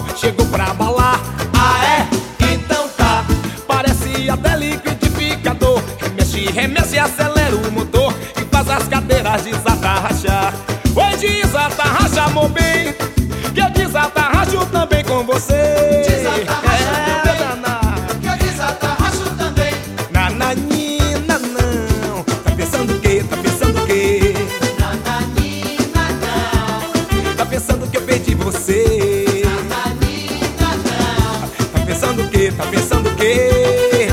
bom, chegou pra balar. Ah, é? Então tá. Parece até liquidificador. Remexe, remexe, acelera o motor. E faz as cadeiras desatarrachar. Oi, desatarracha, meu bem. Que eu desatarracho também com você. Pensando o quê? Tá pensando o quê?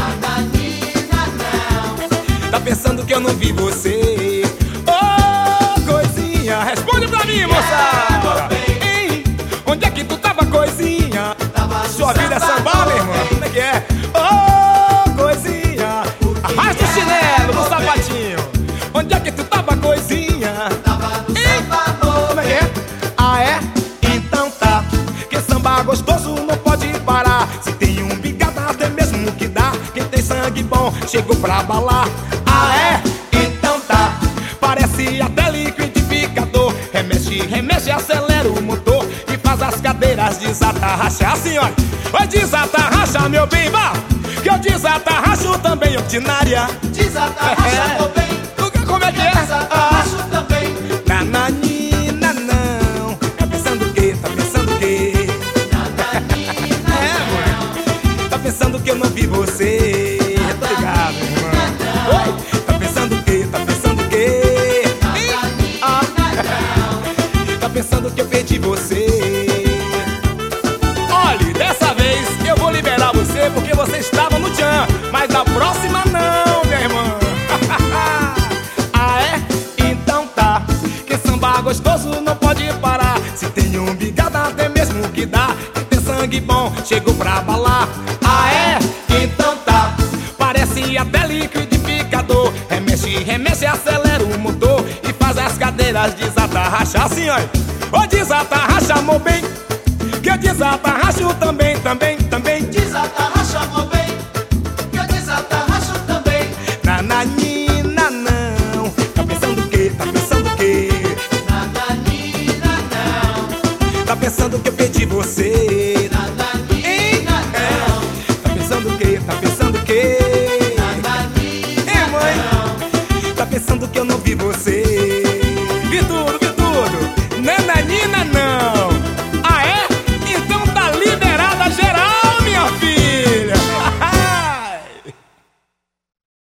Não. Tá pensando que eu não vi você? Ô, coisinha, responde pra mim, moça! Ei, onde é que tu tava, coisinha? Tava Sua vida é samba, samba, meu irmão? Como é que é? Ô, coisinha, arrasta o chinelo no sapatinho. Onde é que tu tava, bom chegou pra balar. Ah, é? Então tá. Parece até liquidificador. Remexe, remexe, acelera o motor. E faz as cadeiras desatarrachar. Assim, olha. Vai desatarracha, meu bem, vá. Que eu desatarracho também, ordinária. Desatarracha, meu bem. Como é que é? Ah. desatarracho também. Nananina, não. Tá pensando o quê? Tá pensando o quê? Nananina, É. Tá pensando que eu não vi você? Chegou pra balar. Ah, é? Então tá. Parece até liquidificador. Remexe, remexe, acelera o motor. E faz as cadeiras desatarrachar assim, ó. Ô, desatarracha, meu bem. Que eu desatarracho também, também, também. pensando que eu não vi você.